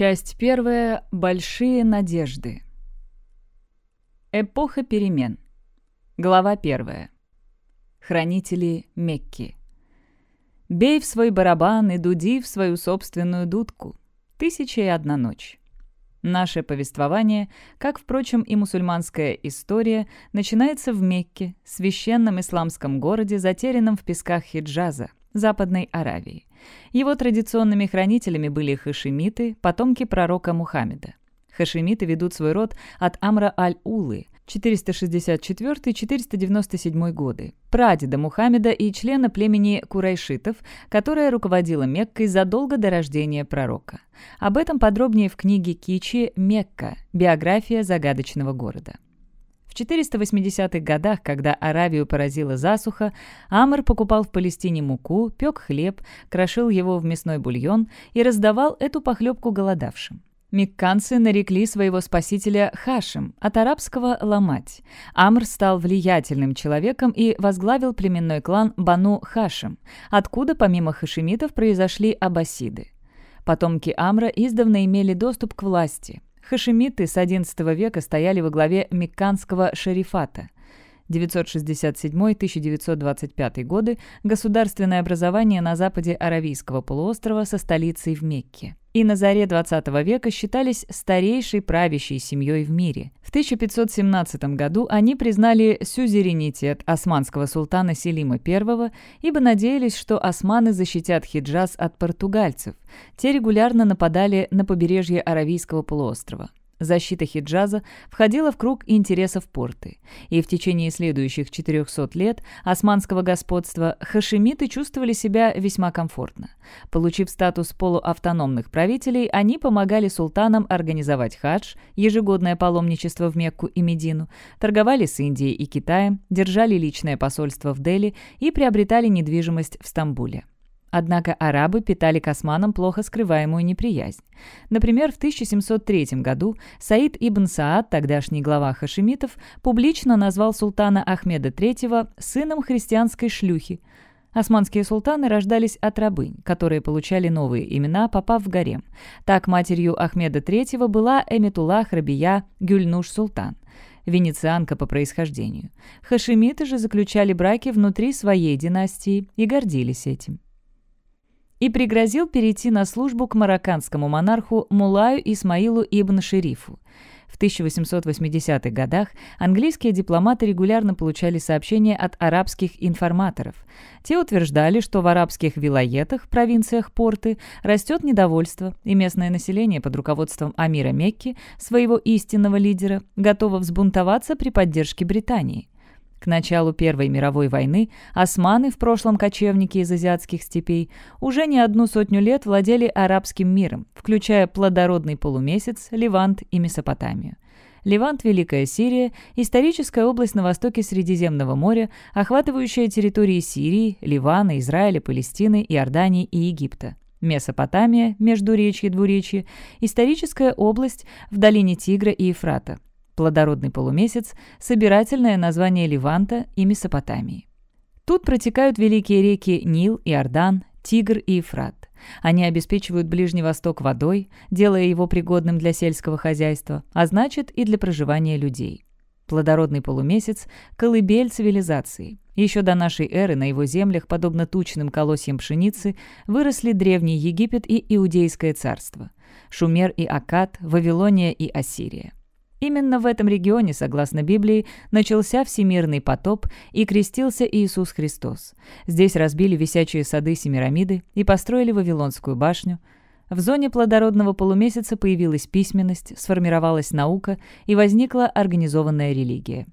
Часть первая. Большие надежды. Эпоха перемен. Глава первая. Хранители Мекки. Бей в свой барабан и дуди в свою собственную дудку. Тысяча и одна ночь. Наше повествование, как, впрочем, и мусульманская история, начинается в Мекке, священном исламском городе, затерянном в песках Хиджаза, Западной Аравии. Его традиционными хранителями были хашимиты, потомки пророка Мухаммеда. Хашимиты ведут свой род от Амра аль-Улы, 464-497 годы, прадеда Мухаммеда и члена племени Курайшитов, которая руководила Меккой задолго до рождения пророка. Об этом подробнее в книге Кичи «Мекка. Биография загадочного города». В 480-х годах, когда Аравию поразила засуха, Амр покупал в Палестине муку, пек хлеб, крошил его в мясной бульон и раздавал эту похлебку голодавшим. Мекканцы нарекли своего спасителя Хашем, от арабского «ломать». Амр стал влиятельным человеком и возглавил племенной клан Бану Хашем, откуда помимо хашемитов произошли аббасиды. Потомки Амра издавна имели доступ к власти. Хашемиты с XI века стояли во главе Мекканского шерифата – 967-1925 годы государственное образование на западе Аравийского полуострова со столицей в Мекке. И на заре XX века считались старейшей правящей семьей в мире. В 1517 году они признали сюзеренитет османского султана Селима I, ибо надеялись, что османы защитят Хиджаз от португальцев. Те регулярно нападали на побережье Аравийского полуострова. Защита Хиджаза входила в круг интересов порты, и в течение следующих 400 лет османского господства хашемиты чувствовали себя весьма комфортно. Получив статус полуавтономных правителей, они помогали султанам организовать хадж, ежегодное паломничество в Мекку и Медину, торговали с Индией и Китаем, держали личное посольство в Дели и приобретали недвижимость в Стамбуле. Однако арабы питали к османам плохо скрываемую неприязнь. Например, в 1703 году Саид ибн Саад, тогдашний глава хашемитов, публично назвал султана Ахмеда III сыном христианской шлюхи. Османские султаны рождались от рабынь, которые получали новые имена, попав в гарем. Так матерью Ахмеда III была Эмитулах Рабия Гюльнуш-Султан венецианка по происхождению. Хашемиты же заключали браки внутри своей династии и гордились этим и пригрозил перейти на службу к марокканскому монарху Мулаю Исмаилу ибн Шерифу. В 1880-х годах английские дипломаты регулярно получали сообщения от арабских информаторов. Те утверждали, что в арабских вилоетах, провинциях порты, растет недовольство, и местное население под руководством Амира Мекки, своего истинного лидера, готово взбунтоваться при поддержке Британии. К началу Первой мировой войны османы, в прошлом кочевники из азиатских степей, уже не одну сотню лет владели арабским миром, включая плодородный полумесяц, Ливант и Месопотамию. Ливант – Великая Сирия, историческая область на востоке Средиземного моря, охватывающая территории Сирии, Ливана, Израиля, Палестины, Иордании и Египта. Месопотамия, Междуречье-Двуречье, историческая область в долине Тигра и Ефрата, плодородный полумесяц, собирательное название Ливанта и Месопотамии. Тут протекают великие реки Нил, Иордан, Тигр и Ефрат. Они обеспечивают Ближний Восток водой, делая его пригодным для сельского хозяйства, а значит и для проживания людей. Плодородный полумесяц – колыбель цивилизации. Еще до нашей эры на его землях, подобно тучным колосьям пшеницы, выросли Древний Египет и Иудейское царство, Шумер и Акад, Вавилония и Ассирия. Именно в этом регионе, согласно Библии, начался всемирный потоп и крестился Иисус Христос. Здесь разбили висячие сады Семирамиды и построили Вавилонскую башню. В зоне плодородного полумесяца появилась письменность, сформировалась наука и возникла организованная религия.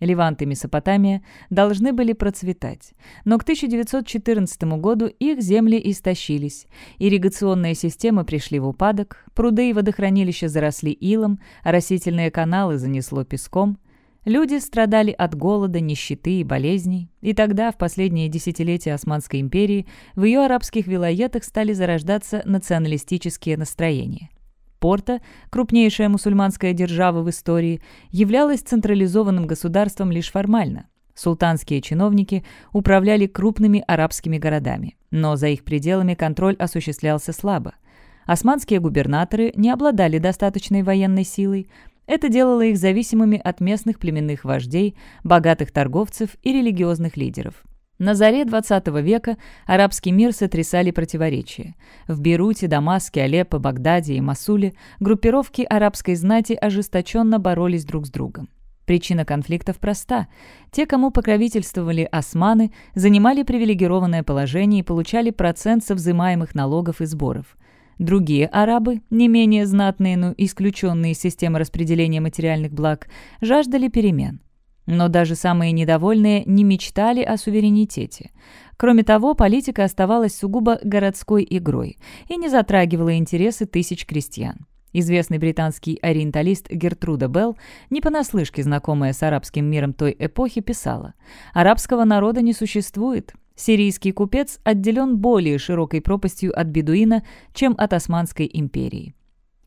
Левант и Месопотамия должны были процветать, но к 1914 году их земли истощились, ирригационные системы пришли в упадок, пруды и водохранилища заросли илом, растительные каналы занесло песком. Люди страдали от голода, нищеты и болезней, и тогда, в последние десятилетия Османской империи, в ее арабских вилоетах стали зарождаться националистические настроения. Порта, крупнейшая мусульманская держава в истории, являлась централизованным государством лишь формально. Султанские чиновники управляли крупными арабскими городами, но за их пределами контроль осуществлялся слабо. Османские губернаторы не обладали достаточной военной силой. Это делало их зависимыми от местных племенных вождей, богатых торговцев и религиозных лидеров. На заре XX века арабский мир сотрясали противоречия. В Бейруте, Дамаске, Алеппо, Багдаде и Масуле группировки арабской знати ожесточенно боролись друг с другом. Причина конфликтов проста. Те, кому покровительствовали османы, занимали привилегированное положение и получали процент со взимаемых налогов и сборов. Другие арабы, не менее знатные, но исключенные из системы распределения материальных благ, жаждали перемен. Но даже самые недовольные не мечтали о суверенитете. Кроме того, политика оставалась сугубо городской игрой и не затрагивала интересы тысяч крестьян. Известный британский ориенталист Гертруда Белл, не понаслышке знакомая с арабским миром той эпохи, писала «Арабского народа не существует. Сирийский купец отделен более широкой пропастью от бедуина, чем от Османской империи».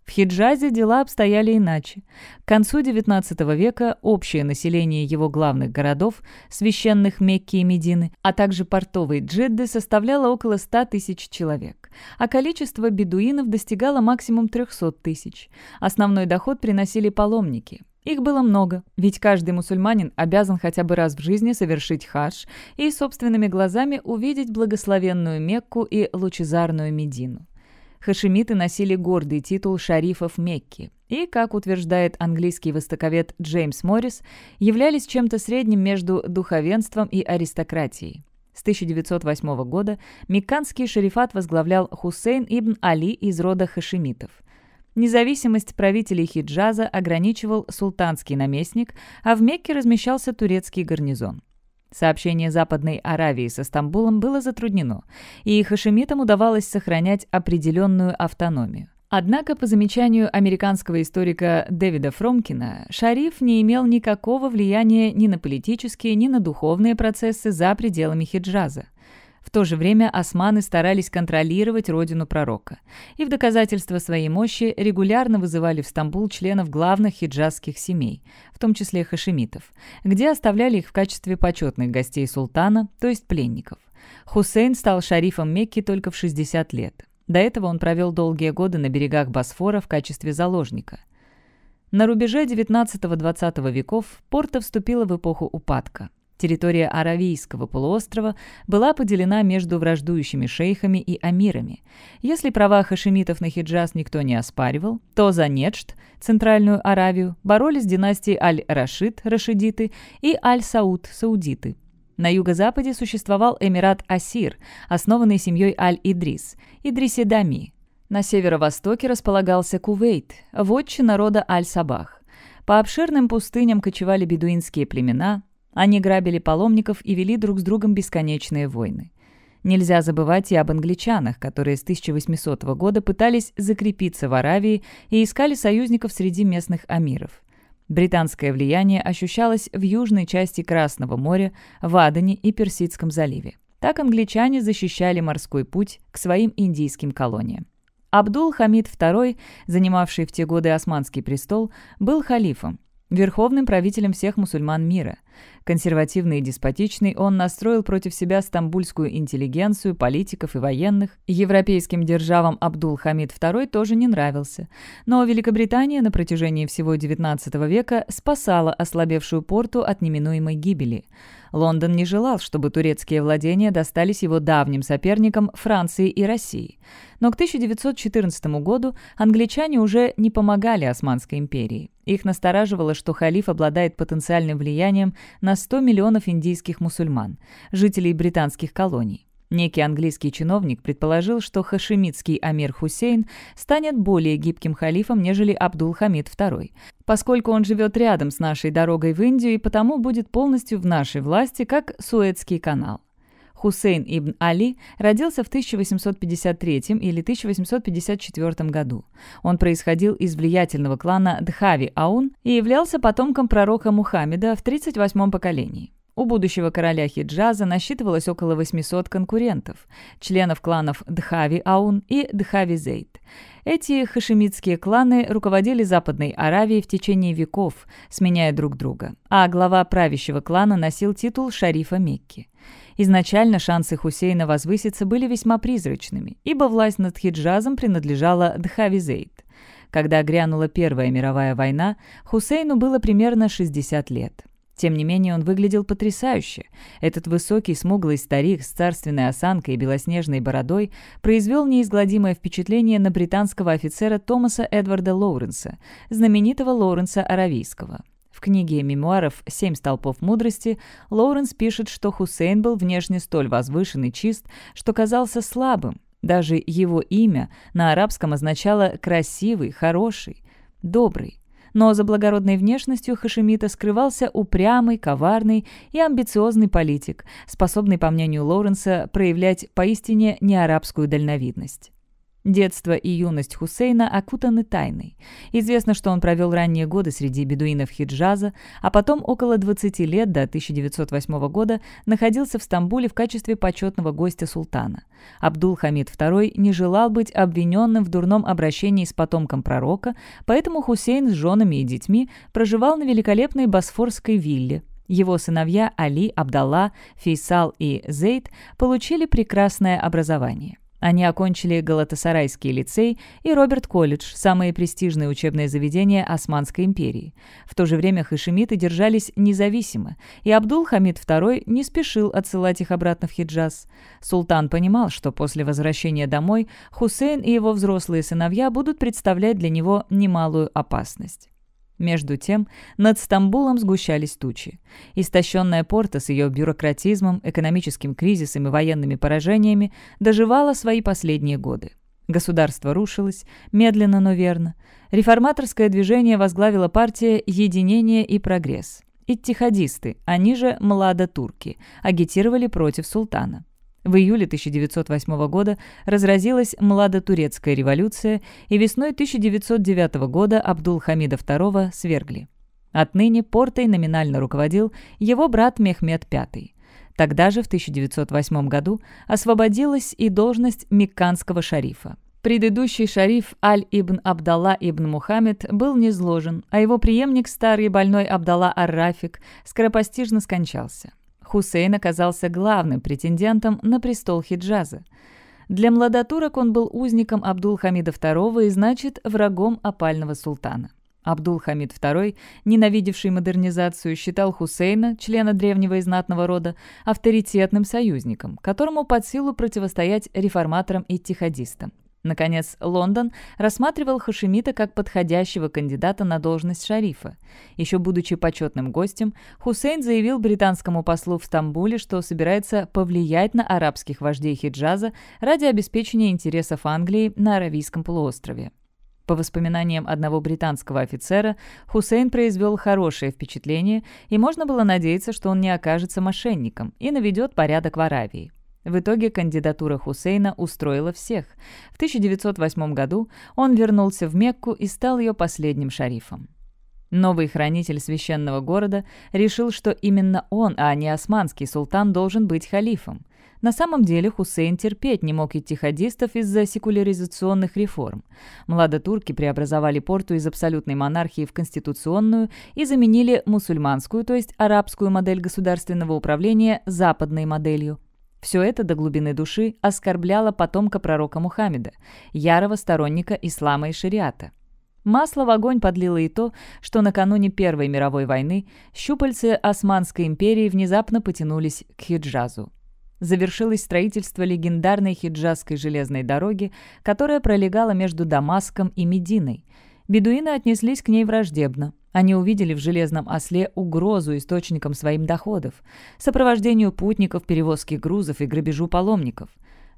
В Хиджазе дела обстояли иначе. К концу XIX века общее население его главных городов, священных Мекки и Медины, а также портовой Джидды составляло около 100 тысяч человек, а количество бедуинов достигало максимум 300 тысяч. Основной доход приносили паломники. Их было много, ведь каждый мусульманин обязан хотя бы раз в жизни совершить хадж и собственными глазами увидеть благословенную Мекку и лучезарную Медину. Хашимиты носили гордый титул шарифов Мекки и, как утверждает английский востоковед Джеймс Моррис, являлись чем-то средним между духовенством и аристократией. С 1908 года мекканский шарифат возглавлял Хусейн ибн Али из рода хашимитов. Независимость правителей Хиджаза ограничивал султанский наместник, а в Мекке размещался турецкий гарнизон. Сообщение Западной Аравии со Стамбулом было затруднено, и хашемитам удавалось сохранять определенную автономию. Однако, по замечанию американского историка Дэвида Фромкина, шариф не имел никакого влияния ни на политические, ни на духовные процессы за пределами Хиджаза. В то же время османы старались контролировать родину пророка и в доказательство своей мощи регулярно вызывали в Стамбул членов главных хиджазских семей, в том числе хашемитов, где оставляли их в качестве почетных гостей султана, то есть пленников. Хусейн стал шарифом Мекки только в 60 лет. До этого он провел долгие годы на берегах Босфора в качестве заложника. На рубеже XIX-XX веков Порта вступила в эпоху упадка. Территория Аравийского полуострова была поделена между враждующими шейхами и амирами. Если права хашемитов на Хиджаз никто не оспаривал, то за Неджд, Центральную Аравию, боролись династии Аль-Рашид, Рашидиты, и Аль-Сауд, Саудиты. На юго-западе существовал Эмират Асир, основанный семьей Аль-Идрис, Идриси-Дами. На северо-востоке располагался Кувейт, вотчина рода Аль-Сабах. По обширным пустыням кочевали бедуинские племена, они грабили паломников и вели друг с другом бесконечные войны. Нельзя забывать и об англичанах, которые с 1800 года пытались закрепиться в Аравии и искали союзников среди местных амиров. Британское влияние ощущалось в южной части Красного моря, в Адане и Персидском заливе. Так англичане защищали морской путь к своим индийским колониям. Абдул-Хамид II, занимавший в те годы османский престол, был халифом, верховным правителем всех мусульман мира. Консервативный и деспотичный, он настроил против себя стамбульскую интеллигенцию, политиков и военных. Европейским державам Абдул-Хамид II тоже не нравился. Но Великобритания на протяжении всего XIX века спасала ослабевшую порту от неминуемой гибели. Лондон не желал, чтобы турецкие владения достались его давним соперникам Франции и России. Но к 1914 году англичане уже не помогали Османской империи. Их настораживало, что халиф обладает потенциальным влиянием на 100 миллионов индийских мусульман, жителей британских колоний. Некий английский чиновник предположил, что хашемитский амир Хусейн станет более гибким халифом, нежели Абдул-Хамид II, поскольку он живет рядом с нашей дорогой в Индию и потому будет полностью в нашей власти, как Суэцкий канал. Хусейн ибн Али родился в 1853 или 1854 году. Он происходил из влиятельного клана Дхави Аун и являлся потомком пророка Мухаммеда в 38-м поколении. У будущего короля Хиджаза насчитывалось около 800 конкурентов, членов кланов Дхави Аун и Дхави Зейд. Эти хашемитские кланы руководили Западной Аравией в течение веков, сменяя друг друга, а глава правящего клана носил титул шарифа Мекки. Изначально шансы Хусейна возвыситься были весьма призрачными, ибо власть над Хиджазом принадлежала Дхавизейд. Когда грянула Первая мировая война, Хусейну было примерно 60 лет. Тем не менее, он выглядел потрясающе. Этот высокий, смуглый старик с царственной осанкой и белоснежной бородой произвел неизгладимое впечатление на британского офицера Томаса Эдварда Лоуренса, знаменитого Лоуренса Аравийского. В книге мемуаров «Семь столпов мудрости» Лоуренс пишет, что Хусейн был внешне столь возвышен и чист, что казался слабым. Даже его имя на арабском означало «красивый», «хороший», «добрый». Но за благородной внешностью Хашемита скрывался упрямый, коварный и амбициозный политик, способный, по мнению Лоуренса, проявлять поистине неарабскую дальновидность. Детство и юность Хусейна окутаны тайной. Известно, что он провел ранние годы среди бедуинов Хиджаза, а потом около 20 лет до 1908 года находился в Стамбуле в качестве почетного гостя султана. Абдул-Хамид II не желал быть обвиненным в дурном обращении с потомком пророка, поэтому Хусейн с женами и детьми проживал на великолепной Босфорской вилле, его сыновья Али, Абдалла, Фейсал и Зейд получили прекрасное образование. Они окончили Галатасарайский лицей и Роберт-колледж, самые престижные учебные заведения Османской империи. В то же время хашемиты держались независимо, и Абдул-Хамид II не спешил отсылать их обратно в Хиджаз. Султан понимал, что после возвращения домой Хусейн и его взрослые сыновья будут представлять для него немалую опасность. Между тем, над Стамбулом сгущались тучи. Истощенная порта с ее бюрократизмом, экономическим кризисом и военными поражениями доживала свои последние годы. Государство рушилось, медленно, но верно. Реформаторское движение возглавила партия «Единение и прогресс». Иттихадисты, они же младотурки, агитировали против султана. В июле 1908 года разразилась Младотурецкая революция, и весной 1909 года Абдул-Хамида II свергли. Отныне портой номинально руководил его брат Мехмед V. Тогда же, в 1908 году, освободилась и должность мекканского шарифа. Предыдущий шариф Аль-Ибн Абдалла ибн Мухаммед был низложен, а его преемник, старый больной Абдалла Ар-Рафик, скоропостижно скончался. Хусейн оказался главным претендентом на престол Хиджаза. Для младотурок он был узником Абдул-Хамида II и, значит, врагом опального султана. Абдул-Хамид II, ненавидевший модернизацию, считал Хусейна, члена древнего и знатного рода, авторитетным союзником, которому под силу противостоять реформаторам и тихадистам. Наконец, Лондон рассматривал Хашимита как подходящего кандидата на должность шарифа. Еще будучи почетным гостем, Хусейн заявил британскому послу в Стамбуле, что собирается повлиять на арабских вождей Хиджаза ради обеспечения интересов Англии на Аравийском полуострове. По воспоминаниям одного британского офицера, Хусейн произвел хорошее впечатление, и можно было надеяться, что он не окажется мошенником и наведет порядок в Аравии. В итоге кандидатура Хусейна устроила всех. В 1908 году он вернулся в Мекку и стал ее последним шарифом. Новый хранитель священного города решил, что именно он, а не османский султан, должен быть халифом. На самом деле Хусейн терпеть не мог иттихадистов из-за секуляризационных реформ. Младотурки преобразовали порту из абсолютной монархии в конституционную и заменили мусульманскую, то есть арабскую модель государственного управления западной моделью. Все это до глубины души оскорбляло потомка пророка Мухаммеда, ярого сторонника ислама и шариата. Масло в огонь подлило и то, что накануне Первой мировой войны щупальцы Османской империи внезапно потянулись к Хиджазу. Завершилось строительство легендарной хиджазской железной дороги, которая пролегала между Дамаском и Мединой. Бедуины отнеслись к ней враждебно. Они увидели в железном осле угрозу источникам своим доходов, сопровождению путников, перевозки грузов и грабежу паломников.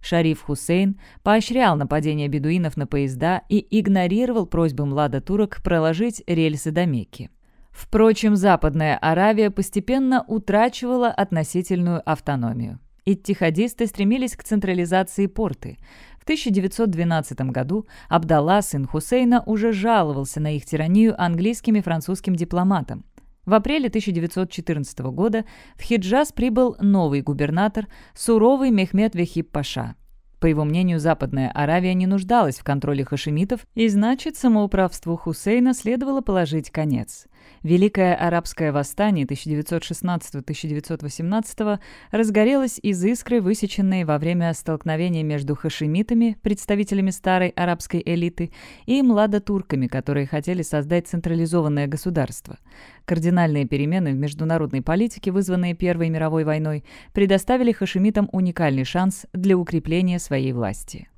Шариф Хусейн поощрял нападение бедуинов на поезда и игнорировал просьбы млада турок проложить рельсы до Мекки. Впрочем, Западная Аравия постепенно утрачивала относительную автономию. Иттихадисты стремились к централизации порты. В 1912 году Абдалла, сын Хусейна, уже жаловался на их тиранию английским и французским дипломатам. В апреле 1914 года в Хиджаз прибыл новый губернатор, суровый Мехмед Вехиб Паша. По его мнению, Западная Аравия не нуждалась в контроле хашемитов, и значит, самоуправству Хусейна следовало положить конец – Великое арабское восстание 1916-1918 разгорелось из искры, высеченной во время столкновения между хашемитами, представителями старой арабской элиты, и младотурками, которые хотели создать централизованное государство. Кардинальные перемены в международной политике, вызванные Первой мировой войной, предоставили хашемитам уникальный шанс для укрепления своей власти.